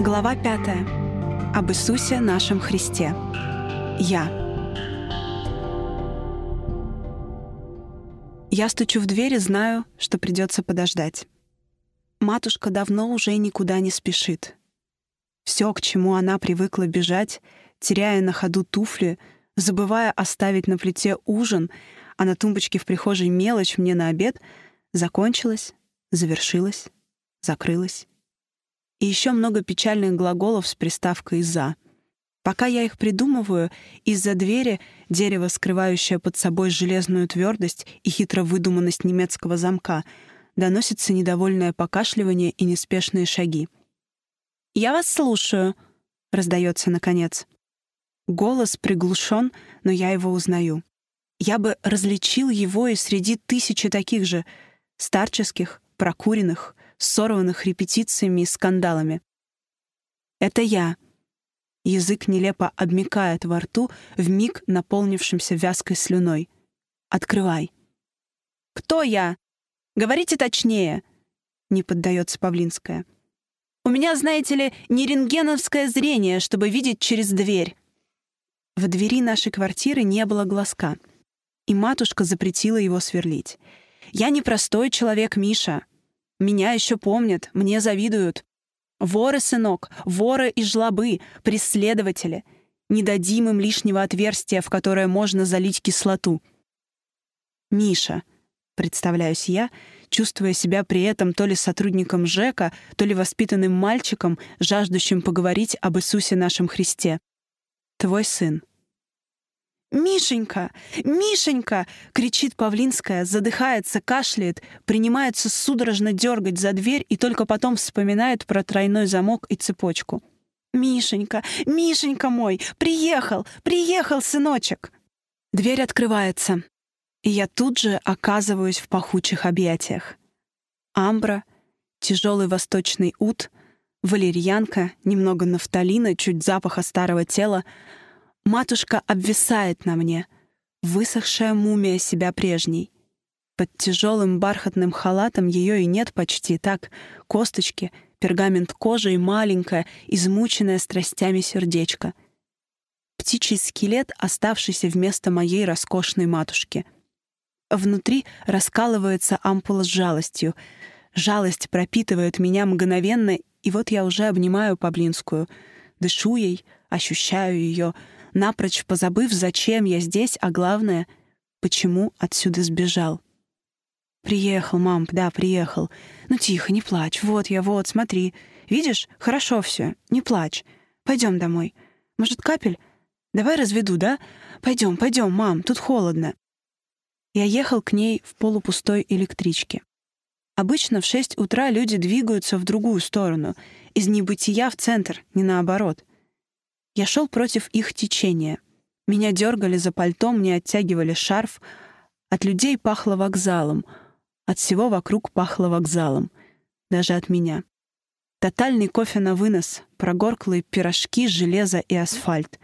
Глава 5. Об Иисусе нашем Христе. Я. Я стучу в дверь и знаю, что придется подождать. Матушка давно уже никуда не спешит. Все, к чему она привыкла бежать, теряя на ходу туфли, забывая оставить на плите ужин, а на тумбочке в прихожей мелочь мне на обед, закончилась, завершилась, закрылась и еще много печальных глаголов с приставкой «за». Пока я их придумываю, из-за двери дерево, скрывающее под собой железную твердость и хитро выдуманность немецкого замка, доносится недовольное покашливание и неспешные шаги. «Я вас слушаю», — раздается наконец. Голос приглушен, но я его узнаю. Я бы различил его и среди тысячи таких же, старческих, прокуренных — сорванных репетициями и скандалами. Это я. Язык нелепо обмякает во рту, в миг наполнившимся вязкой слюной. Открывай. Кто я? Говорите точнее. Не поддается Павлинская. У меня, знаете ли, не рентгеновское зрение, чтобы видеть через дверь. В двери нашей квартиры не было глазка, и матушка запретила его сверлить. «Я не простой человек, Миша. Меня еще помнят, мне завидуют. Воры, сынок, воры и жлобы, преследователи. Не дадим им лишнего отверстия, в которое можно залить кислоту. Миша, представляюсь я, чувствуя себя при этом то ли сотрудником ЖЭКа, то ли воспитанным мальчиком, жаждущим поговорить об Иисусе нашем Христе. Твой сын. «Мишенька! Мишенька!» — кричит Павлинская, задыхается, кашляет, принимается судорожно дергать за дверь и только потом вспоминает про тройной замок и цепочку. «Мишенька! Мишенька мой! Приехал! Приехал, сыночек!» Дверь открывается, и я тут же оказываюсь в пахучих объятиях. Амбра, тяжелый восточный ут, валерьянка, немного нафталина, чуть запаха старого тела — Матушка обвисает на мне, высохшая мумия себя прежней. Под тяжелым бархатным халатом ее и нет почти, так, косточки, пергамент кожи и маленькое, измученное страстями сердечко. Птичий скелет, оставшийся вместо моей роскошной матушки. Внутри раскалывается ампула с жалостью. Жалость пропитывает меня мгновенно, и вот я уже обнимаю паблинскую, Дышу ей, ощущаю ее — напрочь позабыв, зачем я здесь, а главное, почему отсюда сбежал. «Приехал, мам, да, приехал. Ну тихо, не плачь. Вот я, вот, смотри. Видишь, хорошо все. Не плачь. Пойдем домой. Может, капель? Давай разведу, да? Пойдем, пойдем, мам, тут холодно». Я ехал к ней в полупустой электричке. Обычно в шесть утра люди двигаются в другую сторону, из небытия в центр, не наоборот — я шел против их течения. Меня дергали за пальто, мне оттягивали шарф. От людей пахло вокзалом. От всего вокруг пахло вокзалом. Даже от меня. Тотальный кофе на вынос, прогорклые пирожки, железо и асфальт.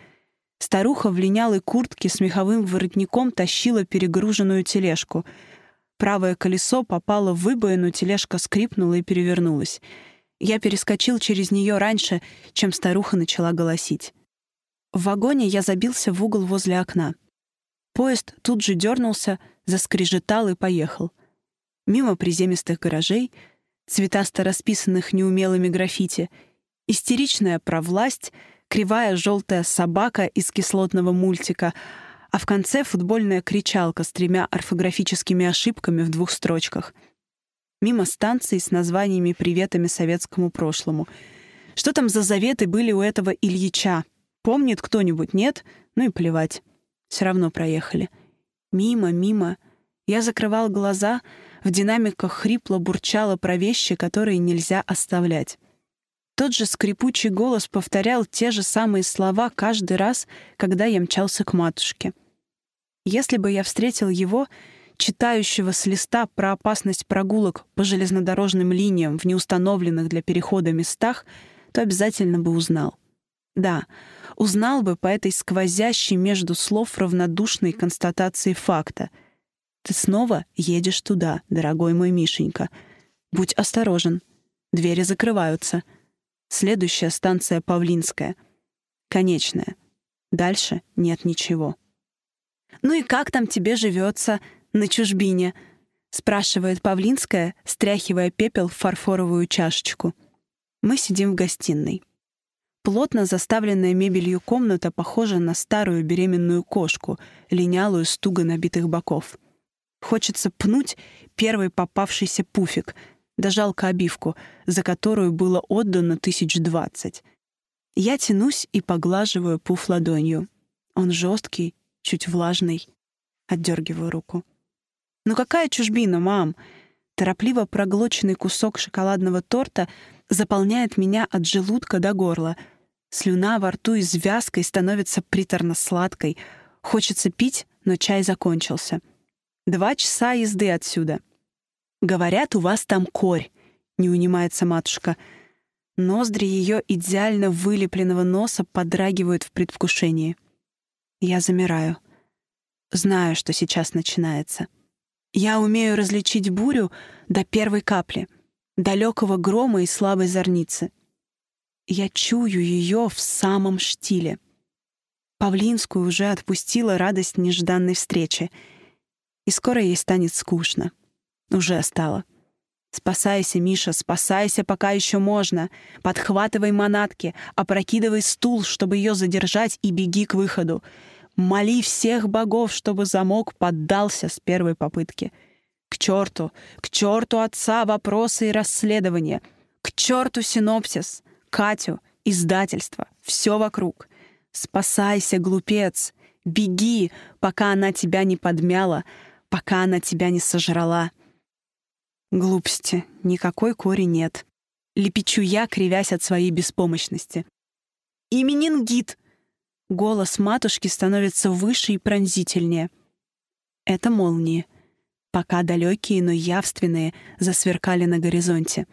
Старуха в линялой куртке с меховым воротником тащила перегруженную тележку. Правое колесо попало в выбоину, тележка скрипнула и перевернулась. Я перескочил через нее раньше, чем старуха начала голосить. В вагоне я забился в угол возле окна. Поезд тут же дернулся, заскрежетал и поехал. Мимо приземистых гаражей, цветасто расписанных неумелыми граффити, истеричная про власть, кривая желтая собака из кислотного мультика, а в конце футбольная кричалка с тремя орфографическими ошибками в двух строчках — мимо станций с названиями приветами советскому прошлому. Что там за заветы были у этого Ильича? Помнит кто-нибудь, нет? Ну и плевать. Все равно проехали. Мимо, мимо. Я закрывал глаза, в динамиках хрипло бурчало про вещи, которые нельзя оставлять. Тот же скрипучий голос повторял те же самые слова каждый раз, когда я мчался к матушке. Если бы я встретил его, читающего с листа про опасность прогулок по железнодорожным линиям в неустановленных для перехода местах, то обязательно бы узнал. Да, узнал бы по этой сквозящей между слов равнодушной констатации факта. «Ты снова едешь туда, дорогой мой Мишенька. Будь осторожен. Двери закрываются. Следующая станция Павлинская. Конечная. Дальше нет ничего». «Ну и как там тебе живется?» на чужбине?» — спрашивает Павлинская, стряхивая пепел в фарфоровую чашечку. Мы сидим в гостиной. Плотно заставленная мебелью комната похожа на старую беременную кошку, линялую с туго набитых боков. Хочется пнуть первый попавшийся пуфик, да жалко обивку, за которую было отдано тысяч двадцать. Я тянусь и поглаживаю пуф ладонью. Он жесткий, чуть влажный. Отдергиваю руку. «Ну какая чужбина, мам?» Торопливо проглоченный кусок шоколадного торта заполняет меня от желудка до горла. Слюна во рту из вязкой становится приторно-сладкой. Хочется пить, но чай закончился. Два часа езды отсюда. «Говорят, у вас там корь», — не унимается матушка. Ноздри ее идеально вылепленного носа подрагивают в предвкушении. Я замираю. Знаю, что сейчас начинается. Я умею различить бурю до первой капли, далекого грома и слабой зорницы. Я чую ее в самом штиле. Павлинскую уже отпустила радость нежданной встречи, и скоро ей станет скучно. Уже стало. Спасайся, Миша, спасайся, пока еще можно. Подхватывай манатки, опрокидывай стул, чтобы ее задержать, и беги к выходу. Моли всех богов, чтобы замок поддался с первой попытки. К черту, к черту отца вопросы и расследования. К черту синопсис, Катю, издательство, все вокруг. Спасайся, глупец, беги, пока она тебя не подмяла, пока она тебя не сожрала. Глупости, никакой кори нет. Лепечу я, кривясь от своей беспомощности. «Именин гид!» Голос матушки становится выше и пронзительнее. Это молнии. Пока далекие, но явственные, засверкали на горизонте.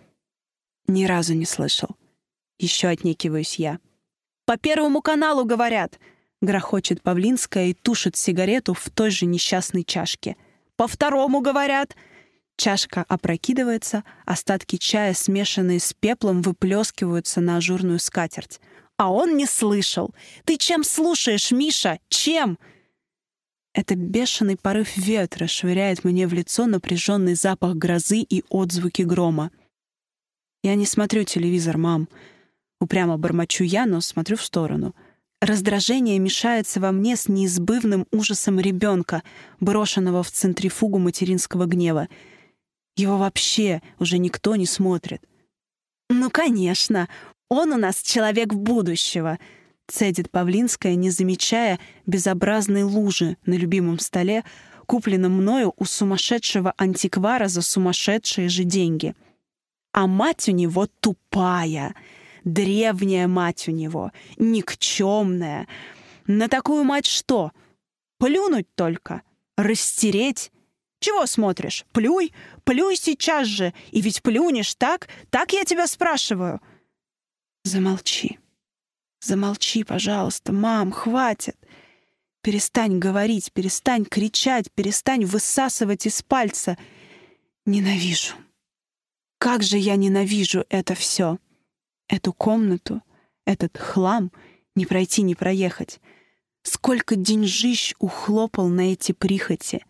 Ни разу не слышал. Еще отнекиваюсь я. «По Первому каналу, говорят!» — грохочет Павлинская и тушит сигарету в той же несчастной чашке. «По второму, говорят!» Чашка опрокидывается, остатки чая, смешанные с пеплом, выплескиваются на ажурную скатерть — а он не слышал. Ты чем слушаешь, Миша? Чем? Это бешеный порыв ветра швыряет мне в лицо напряженный запах грозы и отзвуки грома. Я не смотрю телевизор, мам. Упрямо бормочу я, но смотрю в сторону. Раздражение мешается во мне с неизбывным ужасом ребенка, брошенного в центрифугу материнского гнева. Его вообще уже никто не смотрит. «Ну, конечно!» Он у нас человек будущего!» — цедит Павлинская, не замечая безобразной лужи на любимом столе, купленном мною у сумасшедшего антиквара за сумасшедшие же деньги. А мать у него тупая, древняя мать у него, никчемная. На такую мать что? Плюнуть только, растереть. Чего смотришь? Плюй, плюй сейчас же. И ведь плюнешь, так? Так я тебя спрашиваю. — Замолчи. Замолчи, пожалуйста, мам, хватит. Перестань говорить, перестань кричать, перестань высасывать из пальца. Ненавижу. Как же я ненавижу это все. Эту комнату, этот хлам, не пройти, не проехать. Сколько деньжищ ухлопал на эти прихоти,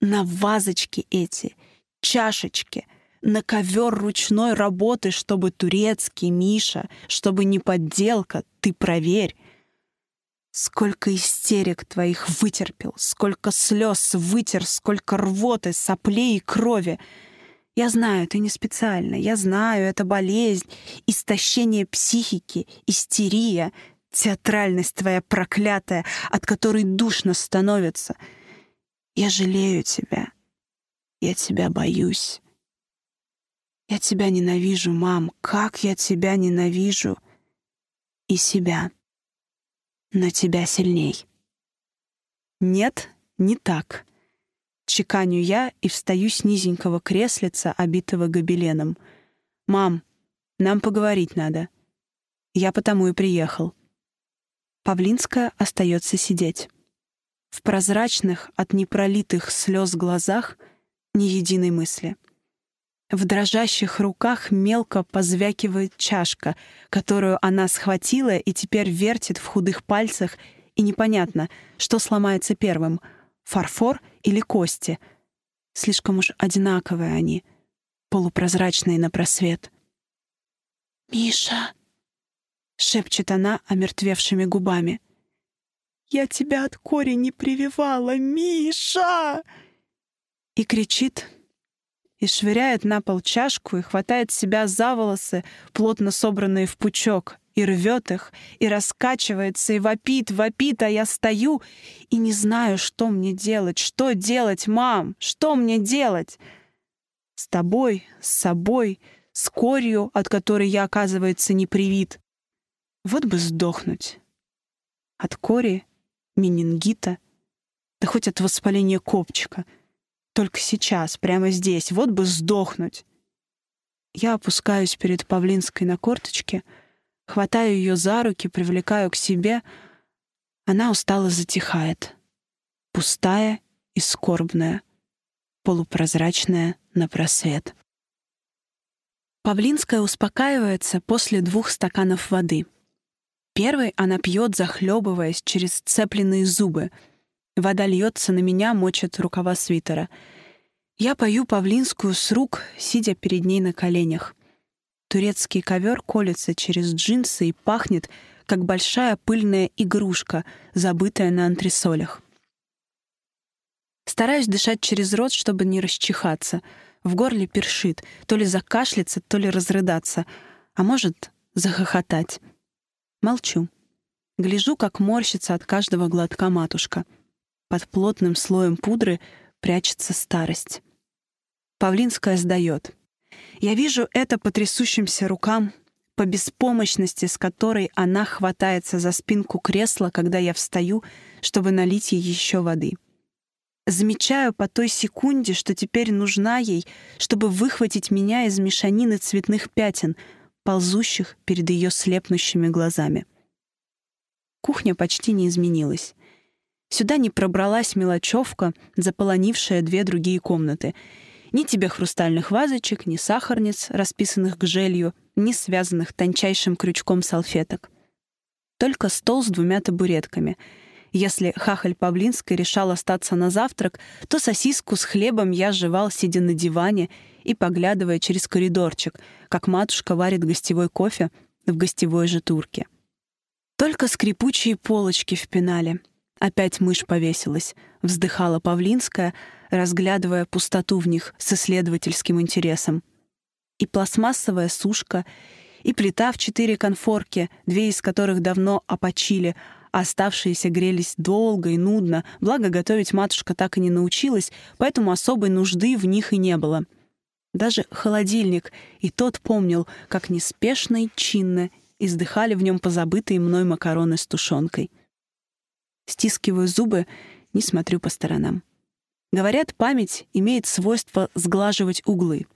на вазочки эти, чашечки, на ковер ручной работы, чтобы турецкий, Миша, чтобы не подделка, ты проверь. Сколько истерик твоих вытерпел, сколько слез вытер, сколько рвоты, соплей и крови. Я знаю, ты не специально, я знаю, это болезнь, истощение психики, истерия, театральность твоя проклятая, от которой душно становится. Я жалею тебя, я тебя боюсь. «Я тебя ненавижу, мам! Как я тебя ненавижу!» «И себя. Но тебя сильней». «Нет, не так». Чеканю я и встаю с низенького креслица, обитого гобеленом. «Мам, нам поговорить надо. Я потому и приехал». Павлинская остается сидеть. В прозрачных от непролитых слез глазах ни единой мысли. В дрожащих руках мелко позвякивает чашка, которую она схватила и теперь вертит в худых пальцах, и непонятно, что сломается первым — фарфор или кости. Слишком уж одинаковые они, полупрозрачные на просвет. «Миша!» — шепчет она омертвевшими губами. «Я тебя от кори не прививала, Миша!» И кричит, и швыряет на пол чашку и хватает себя за волосы, плотно собранные в пучок, и рвет их, и раскачивается, и вопит, вопит, а я стою и не знаю, что мне делать, что делать, мам, что мне делать? С тобой, с собой, с корью, от которой я, оказывается, не привит. Вот бы сдохнуть. От кори, менингита, да хоть от воспаления копчика — только сейчас, прямо здесь, вот бы сдохнуть. Я опускаюсь перед Павлинской на корточке, хватаю ее за руки, привлекаю к себе. Она устало затихает. Пустая и скорбная, полупрозрачная на просвет. Павлинская успокаивается после двух стаканов воды. Первый она пьет, захлебываясь через цепленные зубы — Вода льется на меня, мочит рукава свитера. Я пою павлинскую с рук, сидя перед ней на коленях. Турецкий ковер колется через джинсы и пахнет, как большая пыльная игрушка, забытая на антресолях. Стараюсь дышать через рот, чтобы не расчихаться. В горле першит, то ли закашляться, то ли разрыдаться, а может, захохотать. Молчу. Гляжу, как морщится от каждого глотка матушка — под плотным слоем пудры прячется старость. Павлинская сдает. Я вижу это по трясущимся рукам, по беспомощности, с которой она хватается за спинку кресла, когда я встаю, чтобы налить ей еще воды. Замечаю по той секунде, что теперь нужна ей, чтобы выхватить меня из мешанины цветных пятен, ползущих перед ее слепнущими глазами. Кухня почти не изменилась. Сюда не пробралась мелочевка, заполонившая две другие комнаты. Ни тебе хрустальных вазочек, ни сахарниц, расписанных к желью, ни связанных тончайшим крючком салфеток. Только стол с двумя табуретками. Если хахаль Павлинской решал остаться на завтрак, то сосиску с хлебом я жевал, сидя на диване и поглядывая через коридорчик, как матушка варит гостевой кофе в гостевой же турке. Только скрипучие полочки в пенале — Опять мышь повесилась, вздыхала Павлинская, разглядывая пустоту в них с исследовательским интересом. И пластмассовая сушка, и плита в четыре конфорки, две из которых давно опочили, а оставшиеся грелись долго и нудно, благо готовить матушка так и не научилась, поэтому особой нужды в них и не было. Даже холодильник, и тот помнил, как неспешно и чинно издыхали в нем позабытые мной макароны с тушенкой — стискиваю зубы, не смотрю по сторонам. Говорят, память имеет свойство сглаживать углы.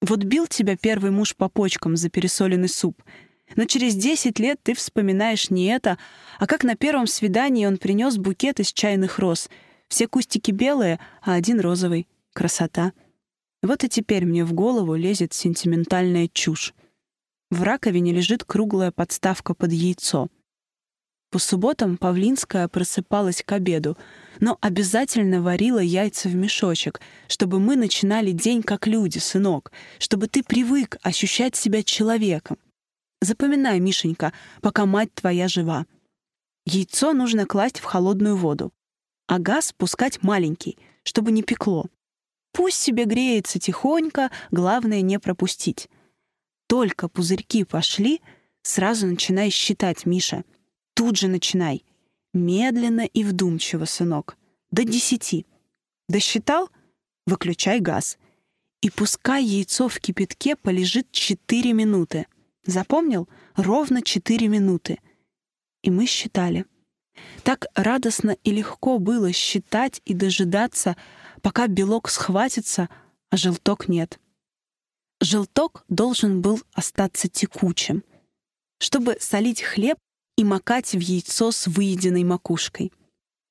Вот бил тебя первый муж по почкам за пересоленный суп, но через 10 лет ты вспоминаешь не это, а как на первом свидании он принес букет из чайных роз. Все кустики белые, а один розовый. Красота. Вот и теперь мне в голову лезет сентиментальная чушь. В раковине лежит круглая подставка под яйцо — по субботам Павлинская просыпалась к обеду, но обязательно варила яйца в мешочек, чтобы мы начинали день как люди, сынок, чтобы ты привык ощущать себя человеком. Запоминай, Мишенька, пока мать твоя жива. Яйцо нужно класть в холодную воду, а газ пускать маленький, чтобы не пекло. Пусть себе греется тихонько, главное не пропустить. Только пузырьки пошли, сразу начинай считать, Миша — тут же начинай. Медленно и вдумчиво, сынок. До десяти. Досчитал? Выключай газ. И пускай яйцо в кипятке полежит четыре минуты. Запомнил? Ровно четыре минуты. И мы считали. Так радостно и легко было считать и дожидаться, пока белок схватится, а желток нет. Желток должен был остаться текучим. Чтобы солить хлеб, и макать в яйцо с выеденной макушкой.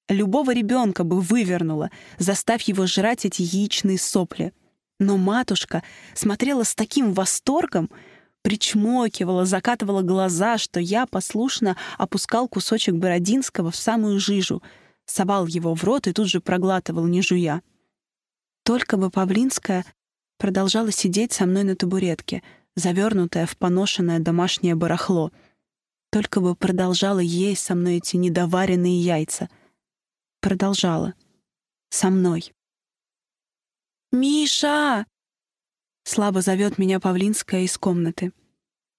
Любого ребенка бы вывернула, заставь его жрать эти яичные сопли. Но матушка смотрела с таким восторгом, причмокивала, закатывала глаза, что я послушно опускал кусочек Бородинского в самую жижу, совал его в рот и тут же проглатывал, не жуя. Только бы Павлинская продолжала сидеть со мной на табуретке, завернутая в поношенное домашнее барахло — только бы продолжала есть со мной эти недоваренные яйца. Продолжала. Со мной. «Миша!» Слабо зовет меня Павлинская из комнаты.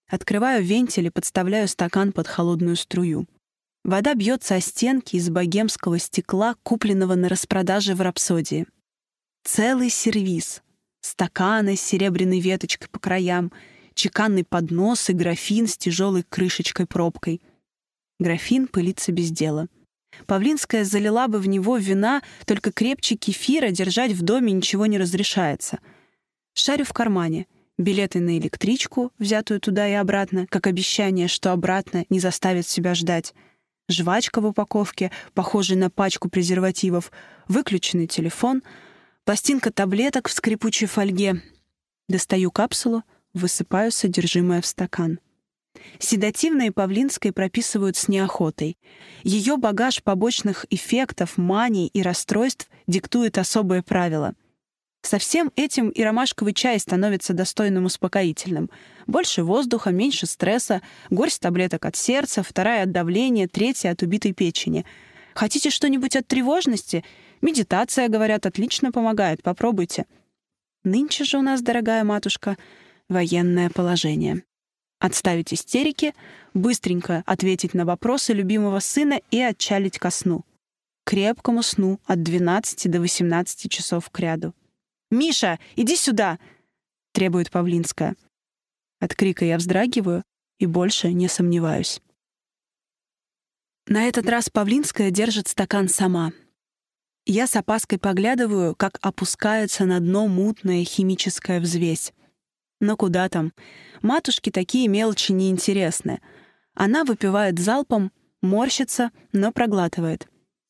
Открываю вентиль и подставляю стакан под холодную струю. Вода бьется о стенки из богемского стекла, купленного на распродаже в «Рапсодии». Целый сервиз. Стаканы с серебряной веточкой по краям — чеканный поднос и графин с тяжелой крышечкой-пробкой. Графин пылится без дела. Павлинская залила бы в него вина, только крепче кефира держать в доме ничего не разрешается. Шарю в кармане. Билеты на электричку, взятую туда и обратно, как обещание, что обратно не заставит себя ждать. Жвачка в упаковке, похожая на пачку презервативов. Выключенный телефон. Пластинка таблеток в скрипучей фольге. Достаю капсулу — высыпаю содержимое в стакан. Седативные Павлинской прописывают с неохотой. Ее багаж побочных эффектов, маний и расстройств диктует особые правила. Со всем этим и ромашковый чай становится достойным успокоительным. Больше воздуха, меньше стресса, горсть таблеток от сердца, вторая от давления, третья от убитой печени. Хотите что-нибудь от тревожности? Медитация, говорят, отлично помогает, попробуйте. Нынче же у нас, дорогая матушка, военное положение. Отставить истерики, быстренько ответить на вопросы любимого сына и отчалить ко сну. Крепкому сну от 12 до 18 часов к ряду. «Миша, иди сюда!» — требует Павлинская. От крика я вздрагиваю и больше не сомневаюсь. На этот раз Павлинская держит стакан сама. Я с опаской поглядываю, как опускается на дно мутная химическая взвесь. Но куда там? Матушке такие мелочи неинтересны. Она выпивает залпом, морщится, но проглатывает.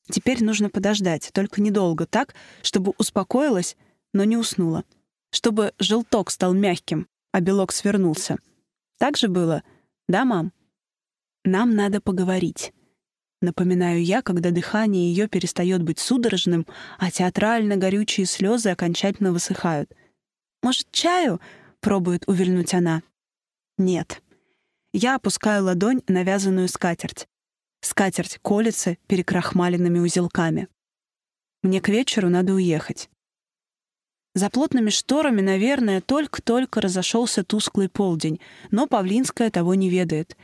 Теперь нужно подождать, только недолго, так, чтобы успокоилась, но не уснула. Чтобы желток стал мягким, а белок свернулся. Так же было? Да, мам? Нам надо поговорить. Напоминаю я, когда дыхание ее перестает быть судорожным, а театрально горючие слезы окончательно высыхают. «Может, чаю?» — пробует увильнуть она. «Нет». Я опускаю ладонь на вязаную скатерть. Скатерть колется перекрахмаленными узелками. Мне к вечеру надо уехать. За плотными шторами, наверное, только-только разошелся тусклый полдень, но Павлинская того не ведает.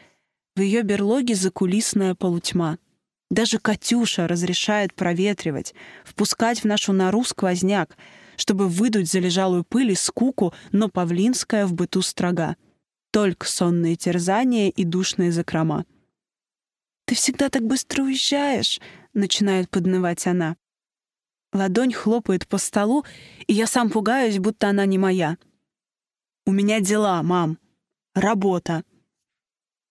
В ее берлоге закулисная полутьма. Даже Катюша разрешает проветривать, впускать в нашу нору сквозняк — чтобы выдуть залежалую пыль и скуку, но павлинская в быту строга. Только сонные терзания и душные закрома. «Ты всегда так быстро уезжаешь», — начинает поднывать она. Ладонь хлопает по столу, и я сам пугаюсь, будто она не моя. «У меня дела, мам. Работа».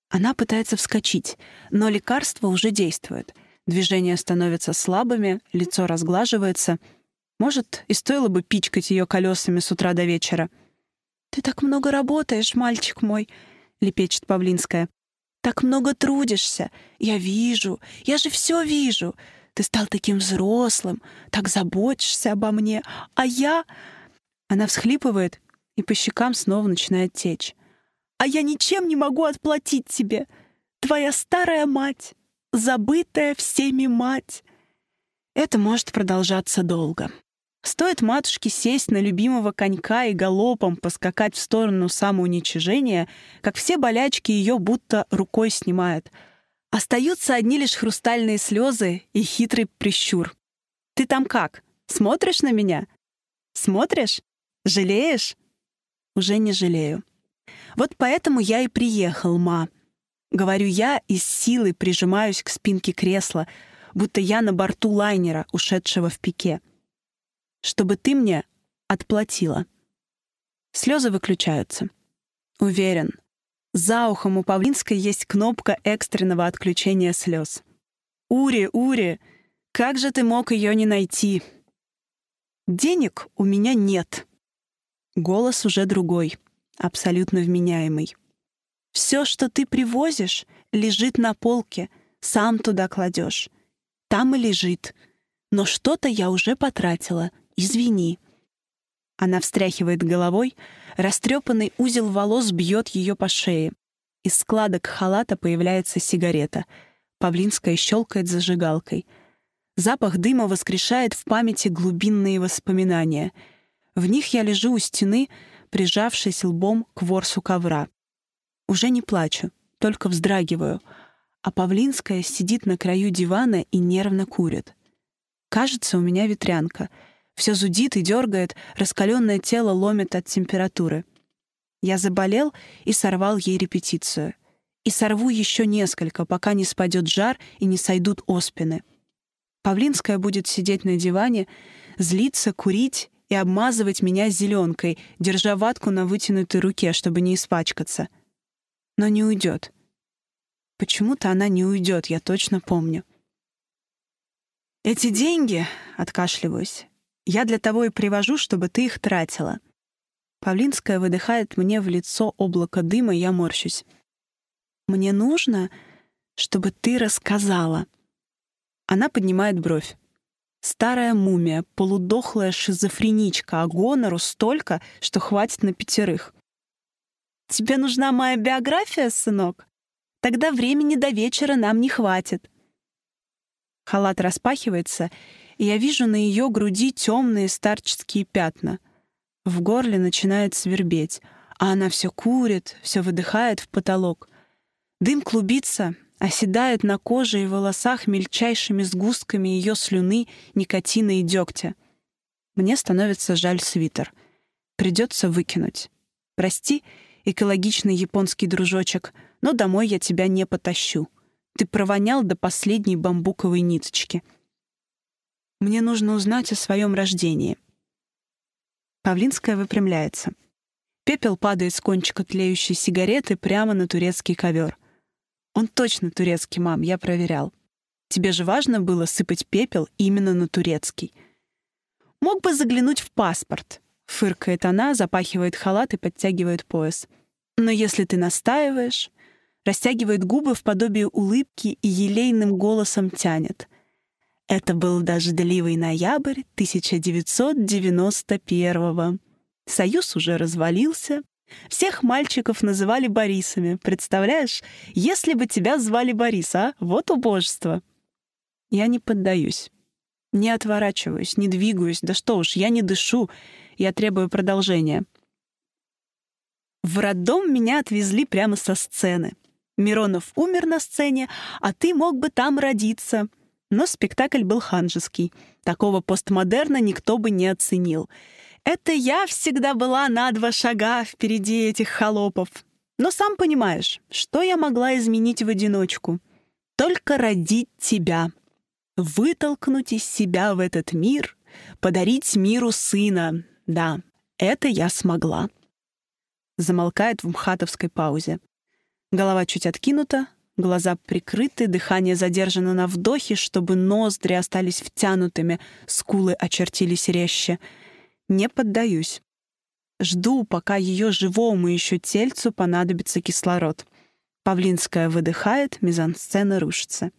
Она пытается вскочить, но лекарство уже действует. Движения становятся слабыми, лицо разглаживается — может, и стоило бы пичкать ее колесами с утра до вечера. «Ты так много работаешь, мальчик мой», — лепечет Павлинская. «Так много трудишься. Я вижу. Я же все вижу. Ты стал таким взрослым, так заботишься обо мне. А я...» Она всхлипывает, и по щекам снова начинает течь. «А я ничем не могу отплатить тебе. Твоя старая мать, забытая всеми мать». Это может продолжаться долго. Стоит матушке сесть на любимого конька и галопом поскакать в сторону самоуничижения, как все болячки ее будто рукой снимают. Остаются одни лишь хрустальные слезы и хитрый прищур. «Ты там как? Смотришь на меня? Смотришь? Жалеешь?» «Уже не жалею. Вот поэтому я и приехал, ма». Говорю я и с силой прижимаюсь к спинке кресла, будто я на борту лайнера, ушедшего в пике чтобы ты мне отплатила. Слезы выключаются. Уверен. За ухом у Павлинской есть кнопка экстренного отключения слез. «Ури, Ури, как же ты мог ее не найти?» «Денег у меня нет». Голос уже другой, абсолютно вменяемый. «Все, что ты привозишь, лежит на полке, сам туда кладешь. Там и лежит. Но что-то я уже потратила. «Извини». Она встряхивает головой, растрепанный узел волос бьет ее по шее. Из складок халата появляется сигарета. Павлинская щелкает зажигалкой. Запах дыма воскрешает в памяти глубинные воспоминания. В них я лежу у стены, прижавшись лбом к ворсу ковра. Уже не плачу, только вздрагиваю, а Павлинская сидит на краю дивана и нервно курит. Кажется, у меня ветрянка — все зудит и дергает, раскаленное тело ломит от температуры. Я заболел и сорвал ей репетицию. И сорву еще несколько, пока не спадет жар и не сойдут оспины. Павлинская будет сидеть на диване, злиться, курить и обмазывать меня зеленкой, держа ватку на вытянутой руке, чтобы не испачкаться. Но не уйдет. Почему-то она не уйдет, я точно помню. «Эти деньги», — откашливаюсь, я для того и привожу, чтобы ты их тратила. Павлинская выдыхает мне в лицо облако дыма, я морщусь. Мне нужно, чтобы ты рассказала. Она поднимает бровь. Старая мумия, полудохлая шизофреничка, а гонору столько, что хватит на пятерых. Тебе нужна моя биография, сынок? Тогда времени до вечера нам не хватит. Халат распахивается, и я вижу на ее груди темные старческие пятна. В горле начинает свербеть, а она все курит, все выдыхает в потолок. Дым клубится, оседает на коже и волосах мельчайшими сгустками ее слюны, никотина и дегтя. Мне становится жаль свитер. Придется выкинуть. Прости, экологичный японский дружочек, но домой я тебя не потащу. Ты провонял до последней бамбуковой ниточки — мне нужно узнать о своем рождении». Павлинская выпрямляется. Пепел падает с кончика тлеющей сигареты прямо на турецкий ковер. «Он точно турецкий, мам, я проверял. Тебе же важно было сыпать пепел именно на турецкий». «Мог бы заглянуть в паспорт», — фыркает она, запахивает халат и подтягивает пояс. «Но если ты настаиваешь...» Растягивает губы в подобие улыбки и елейным голосом тянет — это был дождливый ноябрь 1991-го. Союз уже развалился. Всех мальчиков называли Борисами. Представляешь, если бы тебя звали Борис, а? Вот убожество. Я не поддаюсь. Не отворачиваюсь, не двигаюсь. Да что уж, я не дышу. Я требую продолжения. В роддом меня отвезли прямо со сцены. Миронов умер на сцене, а ты мог бы там родиться — но спектакль был ханжеский. Такого постмодерна никто бы не оценил. Это я всегда была на два шага впереди этих холопов. Но сам понимаешь, что я могла изменить в одиночку? Только родить тебя. Вытолкнуть из себя в этот мир, подарить миру сына. Да, это я смогла. Замолкает в мхатовской паузе. Голова чуть откинута, Глаза прикрыты, дыхание задержано на вдохе, чтобы ноздри остались втянутыми, скулы очертились резче. Не поддаюсь. Жду, пока ее живому еще тельцу понадобится кислород. Павлинская выдыхает, мизансцена рушится.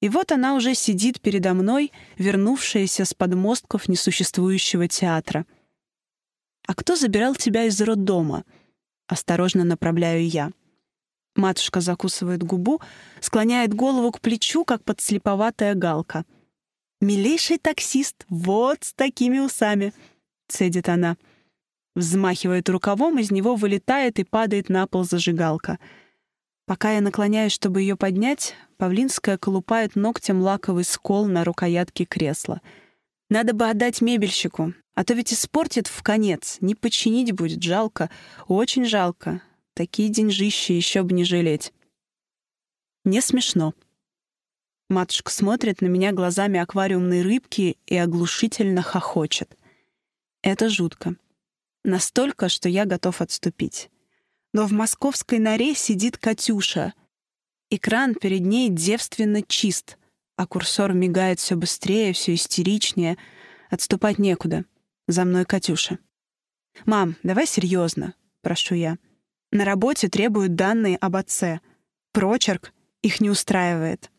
И вот она уже сидит передо мной, вернувшаяся с подмостков несуществующего театра. «А кто забирал тебя из роддома?» Осторожно направляю я. Матушка закусывает губу, склоняет голову к плечу, как подслеповатая галка. «Милейший таксист, вот с такими усами!» — цедит она. Взмахивает рукавом, из него вылетает и падает на пол зажигалка. Пока я наклоняюсь, чтобы ее поднять, Павлинская колупает ногтем лаковый скол на рукоятке кресла. «Надо бы отдать мебельщику, а то ведь испортит в конец, не починить будет, жалко, очень жалко. Такие деньжища еще бы не жалеть. Не смешно. Матушка смотрит на меня глазами аквариумной рыбки и оглушительно хохочет. Это жутко. Настолько, что я готов отступить. Но в московской норе сидит Катюша. Экран перед ней девственно чист, а курсор мигает все быстрее, все истеричнее. Отступать некуда. За мной Катюша. «Мам, давай серьезно», — прошу я. На работе требуют данные об отце. Прочерк их не устраивает.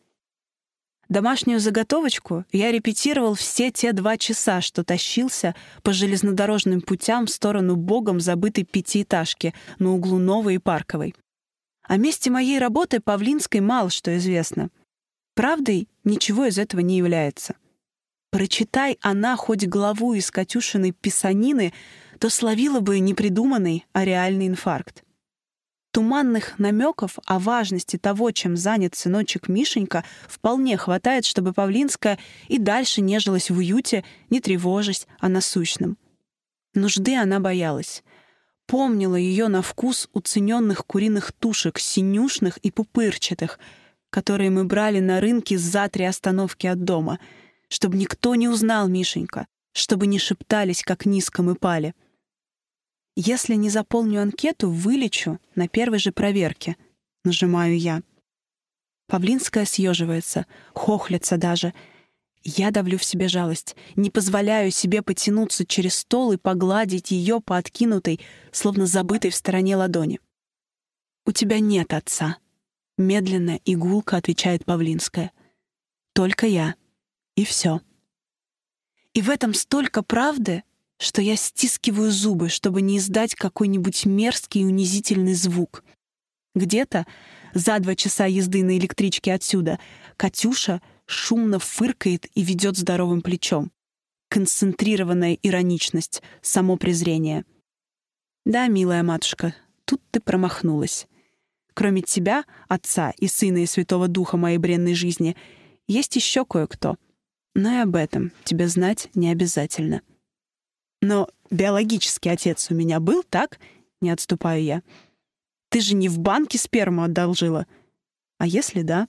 Домашнюю заготовочку я репетировал все те два часа, что тащился по железнодорожным путям в сторону богом забытой пятиэтажки на углу Новой и Парковой. О месте моей работы Павлинской мало что известно. Правдой ничего из этого не является. Прочитай она хоть главу из Катюшиной писанины, то словила бы не придуманный, а реальный инфаркт. Туманных намеков о важности того, чем занят сыночек Мишенька, вполне хватает, чтобы Павлинская и дальше нежилась в уюте, не тревожась о насущном. Нужды она боялась. Помнила ее на вкус уцененных куриных тушек, синюшных и пупырчатых, которые мы брали на рынке за три остановки от дома, чтобы никто не узнал Мишенька, чтобы не шептались, как низко мы пали. Если не заполню анкету, вылечу на первой же проверке. Нажимаю я. Павлинская съеживается, хохлится даже. Я давлю в себе жалость, не позволяю себе потянуться через стол и погладить ее по откинутой, словно забытой в стороне ладони. «У тебя нет отца», — медленно и отвечает Павлинская. «Только я. И все». И в этом столько правды, что я стискиваю зубы, чтобы не издать какой-нибудь мерзкий и унизительный звук. Где-то, за два часа езды на электричке отсюда, Катюша шумно фыркает и ведет здоровым плечом. Концентрированная ироничность, само презрение. «Да, милая матушка, тут ты промахнулась. Кроме тебя, отца и сына и святого духа моей бренной жизни, есть еще кое-кто. Но и об этом тебе знать не обязательно». Но биологический отец у меня был, так? Не отступаю я. Ты же не в банке сперму одолжила. А если да?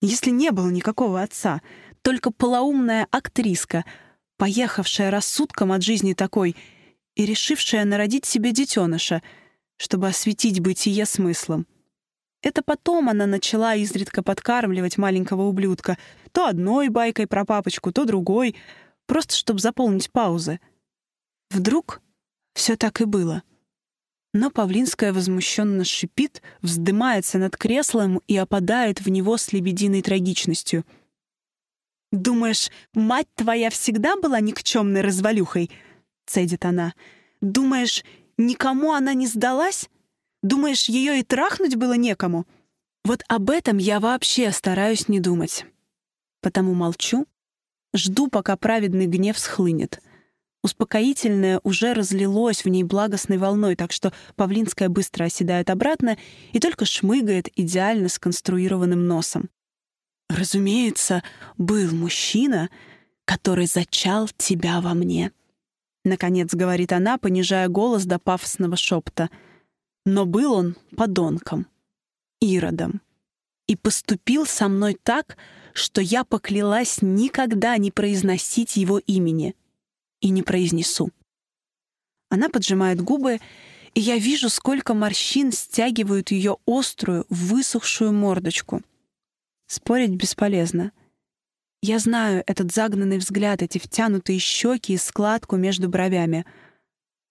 Если не было никакого отца, только полоумная актриска, поехавшая рассудком от жизни такой и решившая народить себе детеныша, чтобы осветить бытие смыслом. Это потом она начала изредка подкармливать маленького ублюдка то одной байкой про папочку, то другой, просто чтобы заполнить паузы — Вдруг все так и было. Но Павлинская возмущенно шипит, вздымается над креслом и опадает в него с лебединой трагичностью. «Думаешь, мать твоя всегда была никчемной развалюхой?» — цедит она. «Думаешь, никому она не сдалась? Думаешь, ее и трахнуть было некому?» Вот об этом я вообще стараюсь не думать. Потому молчу, жду, пока праведный гнев схлынет — Успокоительное уже разлилось в ней благостной волной, так что Павлинская быстро оседает обратно и только шмыгает идеально сконструированным носом. «Разумеется, был мужчина, который зачал тебя во мне», — наконец говорит она, понижая голос до пафосного шепта. «Но был он подонком, иродом, и поступил со мной так, что я поклялась никогда не произносить его имени» и не произнесу. Она поджимает губы, и я вижу, сколько морщин стягивают ее острую, высохшую мордочку. Спорить бесполезно. Я знаю этот загнанный взгляд, эти втянутые щеки и складку между бровями.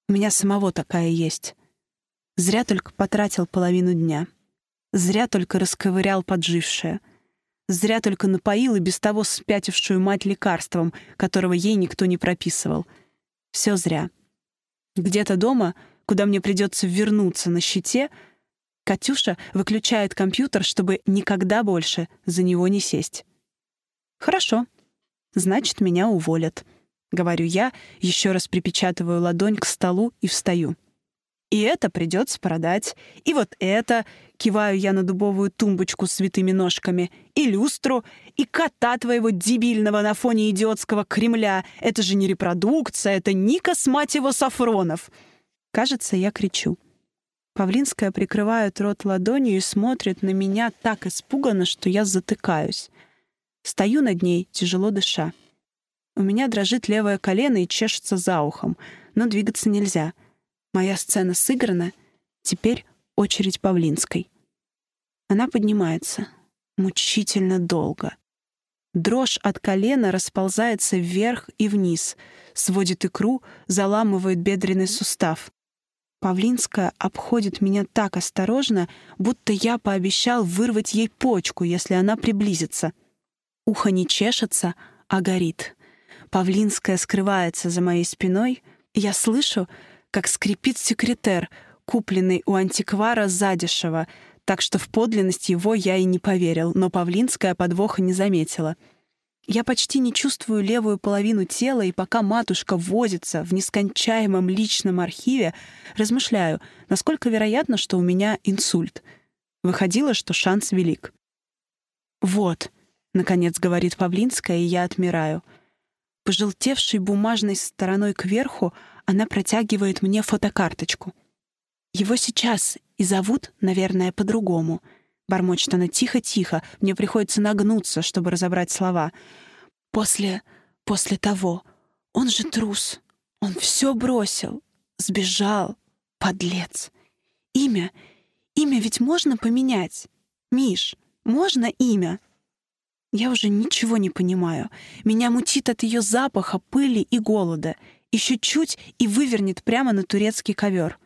У меня самого такая есть. Зря только потратил половину дня. Зря только расковырял поджившее — Зря только напоил и без того спятившую мать лекарством, которого ей никто не прописывал. Все зря. Где-то дома, куда мне придется вернуться на щите, Катюша выключает компьютер, чтобы никогда больше за него не сесть. «Хорошо. Значит, меня уволят», — говорю я, еще раз припечатываю ладонь к столу и встаю. «И это придется продать, и вот это», — Киваю я на дубовую тумбочку с витыми ножками. «И люстру, и кота твоего дебильного на фоне идиотского Кремля. Это же не репродукция, это Никос, мать его, Сафронов!» Кажется, я кричу. Павлинская прикрывает рот ладонью и смотрит на меня так испуганно, что я затыкаюсь. Стою над ней, тяжело дыша. У меня дрожит левое колено и чешется за ухом, но двигаться нельзя. Моя сцена сыграна, теперь очередь Павлинской. Она поднимается. Мучительно долго. Дрожь от колена расползается вверх и вниз, сводит икру, заламывает бедренный сустав. Павлинская обходит меня так осторожно, будто я пообещал вырвать ей почку, если она приблизится. Ухо не чешется, а горит. Павлинская скрывается за моей спиной. Я слышу, как скрипит секретер, купленный у антиквара задешево так что в подлинность его я и не поверил, но Павлинская подвоха не заметила. Я почти не чувствую левую половину тела, и пока матушка возится в нескончаемом личном архиве, размышляю, насколько вероятно, что у меня инсульт. Выходило, что шанс велик. «Вот», — наконец говорит Павлинская, и я отмираю. Пожелтевшей бумажной стороной кверху она протягивает мне фотокарточку. Его сейчас и зовут, наверное, по-другому. Бормочет она тихо-тихо. Мне приходится нагнуться, чтобы разобрать слова. После... после того. Он же трус. Он все бросил. Сбежал. Подлец. Имя... имя ведь можно поменять. Миш, можно имя? Я уже ничего не понимаю. Меня мутит от ее запаха, пыли и голода. Еще чуть и вывернет прямо на турецкий ковер.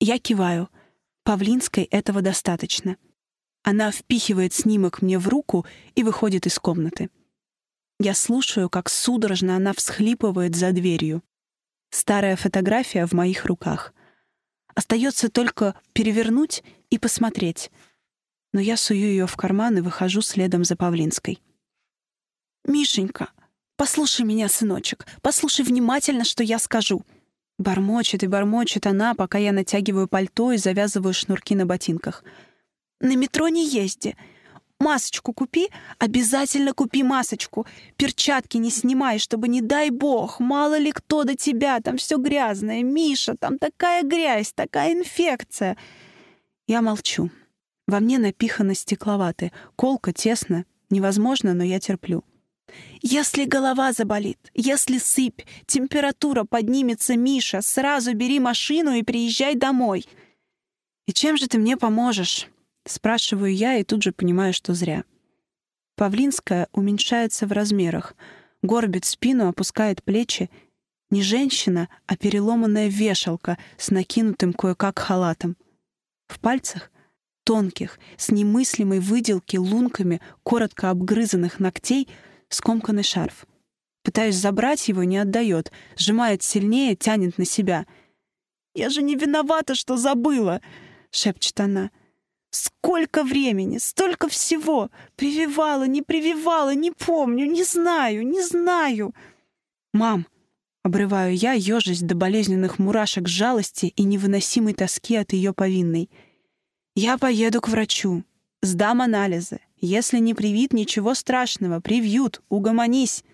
Я киваю — Павлинской этого достаточно. Она впихивает снимок мне в руку и выходит из комнаты. Я слушаю, как судорожно она всхлипывает за дверью. Старая фотография в моих руках. Остается только перевернуть и посмотреть. Но я сую ее в карман и выхожу следом за Павлинской. «Мишенька, послушай меня, сыночек, послушай внимательно, что я скажу», Бормочет и бормочет она, пока я натягиваю пальто и завязываю шнурки на ботинках. «На метро не езди. Масочку купи, обязательно купи масочку. Перчатки не снимай, чтобы, не дай бог, мало ли кто до тебя, там все грязное. Миша, там такая грязь, такая инфекция». Я молчу. Во мне напихано стекловаты. Колка, тесно, невозможно, но я терплю. Если голова заболит, если сыпь, температура поднимется, Миша, сразу бери машину и приезжай домой. И чем же ты мне поможешь? Спрашиваю я и тут же понимаю, что зря. Павлинская уменьшается в размерах, горбит спину, опускает плечи. Не женщина, а переломанная вешалка с накинутым кое-как халатом. В пальцах тонких, с немыслимой выделки лунками коротко обгрызанных ногтей — скомканный шарф. Пытаюсь забрать его, не отдает. Сжимает сильнее, тянет на себя. «Я же не виновата, что забыла!» — шепчет она. «Сколько времени, столько всего! Прививала, не прививала, не помню, не знаю, не знаю!» «Мам!» — обрываю я, ежась до болезненных мурашек жалости и невыносимой тоски от ее повинной. «Я поеду к врачу, сдам анализы, если не привит, ничего страшного. Привьют, угомонись.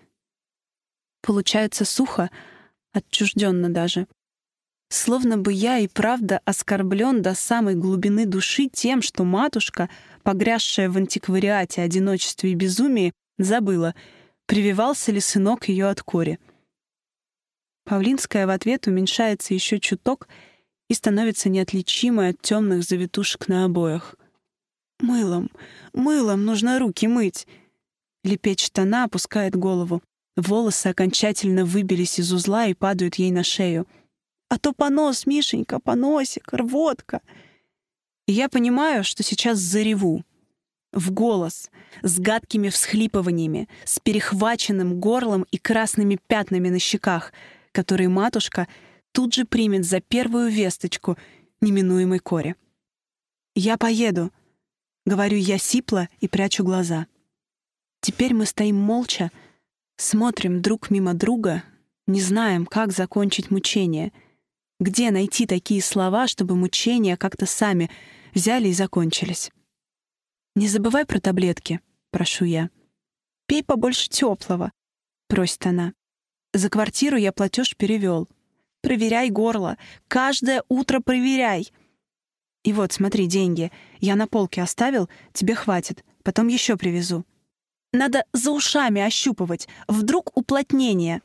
Получается сухо, отчужденно даже. Словно бы я и правда оскорблен до самой глубины души тем, что матушка, погрязшая в антиквариате, одиночестве и безумии, забыла, прививался ли сынок ее от кори. Павлинская в ответ уменьшается еще чуток и становится неотличимой от темных завитушек на обоях. «Мылом, мылом нужно руки мыть!» Лепечет она, опускает голову. Волосы окончательно выбились из узла и падают ей на шею. «А то понос, Мишенька, поносик, рвотка!» И я понимаю, что сейчас зареву. В голос, с гадкими всхлипываниями, с перехваченным горлом и красными пятнами на щеках, которые матушка тут же примет за первую весточку неминуемой кори. «Я поеду», Говорю я сипло и прячу глаза. Теперь мы стоим молча, смотрим друг мимо друга, не знаем, как закончить мучение. Где найти такие слова, чтобы мучения как-то сами взяли и закончились? «Не забывай про таблетки», — прошу я. «Пей побольше теплого», — просит она. За квартиру я платеж перевел. «Проверяй горло. Каждое утро проверяй». И вот, смотри, деньги — я на полке оставил, тебе хватит, потом еще привезу. Надо за ушами ощупывать, вдруг уплотнение.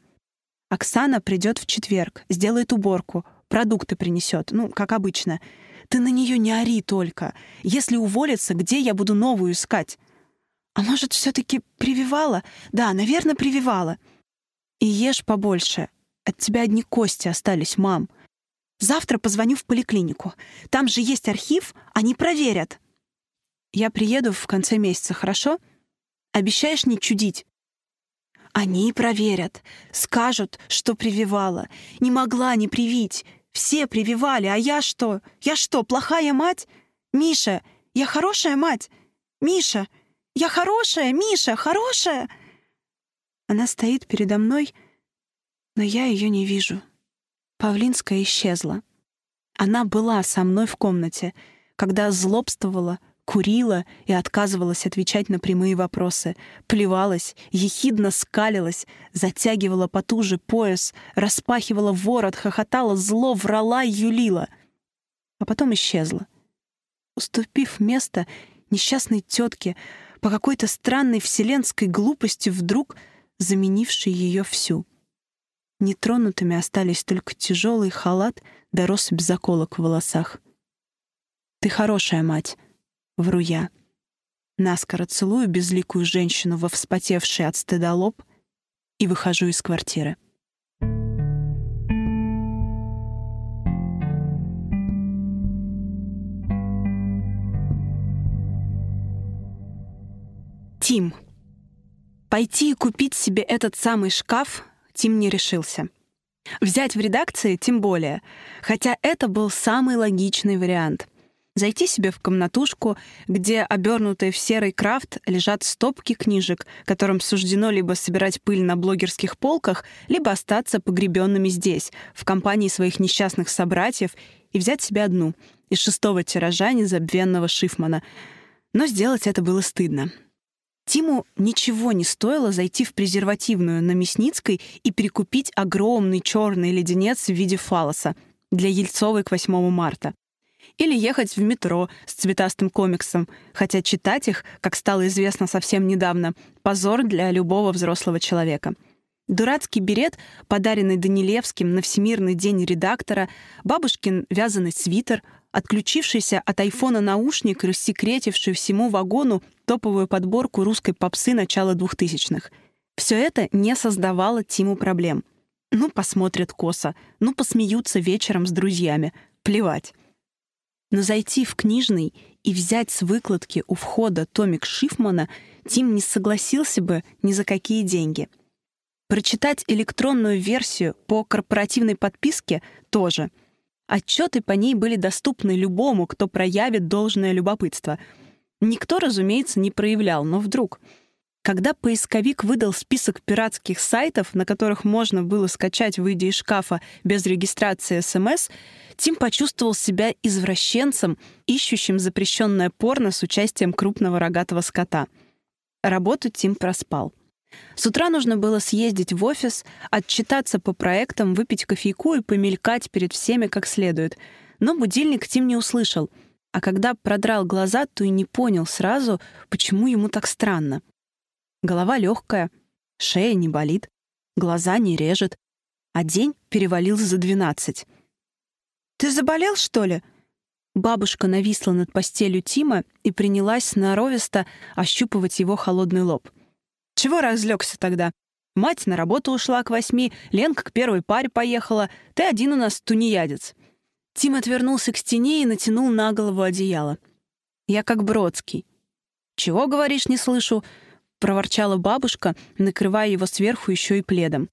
Оксана придет в четверг, сделает уборку, продукты принесет, ну, как обычно. Ты на нее не ори только. Если уволится, где я буду новую искать? А может, все-таки прививала? Да, наверное, прививала. И ешь побольше. От тебя одни кости остались, мам. Завтра позвоню в поликлинику. Там же есть архив, они проверят. Я приеду в конце месяца, хорошо? Обещаешь не чудить? Они проверят. Скажут, что прививала. Не могла не привить. Все прививали, а я что? Я что, плохая мать? Миша, я хорошая мать? Миша, я хорошая, Миша, хорошая!» Она стоит передо мной, но я ее не вижу. Павлинская исчезла. Она была со мной в комнате, когда злобствовала, курила и отказывалась отвечать на прямые вопросы, плевалась, ехидно скалилась, затягивала потуже пояс, распахивала ворот, хохотала, зло врала, юлила. А потом исчезла. Уступив место несчастной тетке, по какой-то странной вселенской глупости вдруг заменившей ее всю — Нетронутыми остались только тяжелый халат да россыпь заколок в волосах. «Ты хорошая мать», — вру я. Наскоро целую безликую женщину во вспотевший от стыда лоб и выхожу из квартиры. Тим. Пойти и купить себе этот самый шкаф Тим не решился. Взять в редакции тем более, хотя это был самый логичный вариант — зайти себе в комнатушку, где, обернутые в серый крафт, лежат стопки книжек, которым суждено либо собирать пыль на блогерских полках, либо остаться погребенными здесь, в компании своих несчастных собратьев, и взять себе одну из шестого тиража незабвенного Шифмана. Но сделать это было стыдно. Тиму ничего не стоило зайти в презервативную на Мясницкой и перекупить огромный черный леденец в виде фалоса для Ельцовой к 8 марта. Или ехать в метро с цветастым комиксом, хотя читать их, как стало известно совсем недавно, позор для любого взрослого человека. Дурацкий берет, подаренный Данилевским на Всемирный день редактора, бабушкин вязаный свитер, отключившийся от айфона наушник, рассекретивший всему вагону топовую подборку русской попсы начала двухтысячных. Все это не создавало Тиму проблем. Ну, посмотрят косо, ну, посмеются вечером с друзьями. Плевать. Но зайти в книжный и взять с выкладки у входа томик Шифмана Тим не согласился бы ни за какие деньги. Прочитать электронную версию по корпоративной подписке тоже — Отчеты по ней были доступны любому, кто проявит должное любопытство. Никто, разумеется, не проявлял, но вдруг. Когда поисковик выдал список пиратских сайтов, на которых можно было скачать, выйдя из шкафа без регистрации СМС, эм Тим почувствовал себя извращенцем, ищущим запрещенное порно с участием крупного рогатого скота. Работу Тим проспал — с утра нужно было съездить в офис, отчитаться по проектам, выпить кофейку и помелькать перед всеми как следует. Но будильник Тим не услышал, а когда продрал глаза, то и не понял сразу, почему ему так странно. Голова легкая, шея не болит, глаза не режет, а день перевалил за двенадцать. «Ты заболел, что ли?» Бабушка нависла над постелью Тима и принялась наровисто ощупывать его холодный лоб — чего разлегся тогда? Мать на работу ушла к восьми, Ленка к первой паре поехала. Ты один у нас тунеядец». Тим отвернулся к стене и натянул на голову одеяло. «Я как Бродский». «Чего, говоришь, не слышу?» — проворчала бабушка, накрывая его сверху еще и пледом.